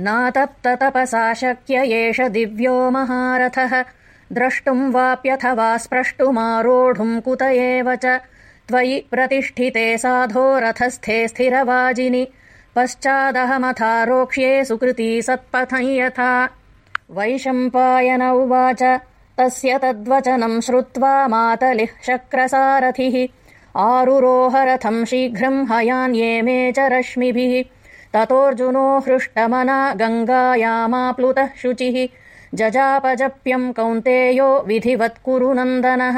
नातप्ततपसा शक्य एष दिव्यो महारथः। द्रष्टुम् वाप्यथवा स्प्रष्टुमारोढुम् कुत एव च। त्वयि प्रतिष्ठिते साधो रथस्थे स्थिरवाजिनि। पश्चादहमथारोक्ष्ये सुकृती सत्पथम् यथा। वैशम्पायन उवाच तस्य तद्वचनम् श्रुत्वा मातलिः शक्रसारथिः। आरुरोहरथम् शीघ्रम् हयान्ये मे च रश्मिभिः ततोऽर्जुनो हृष्टमना गङ्गायामाप्लुतः शुचिः जजापजप्यम् कौन्तेयो विधिवत्कुरु नन्दनः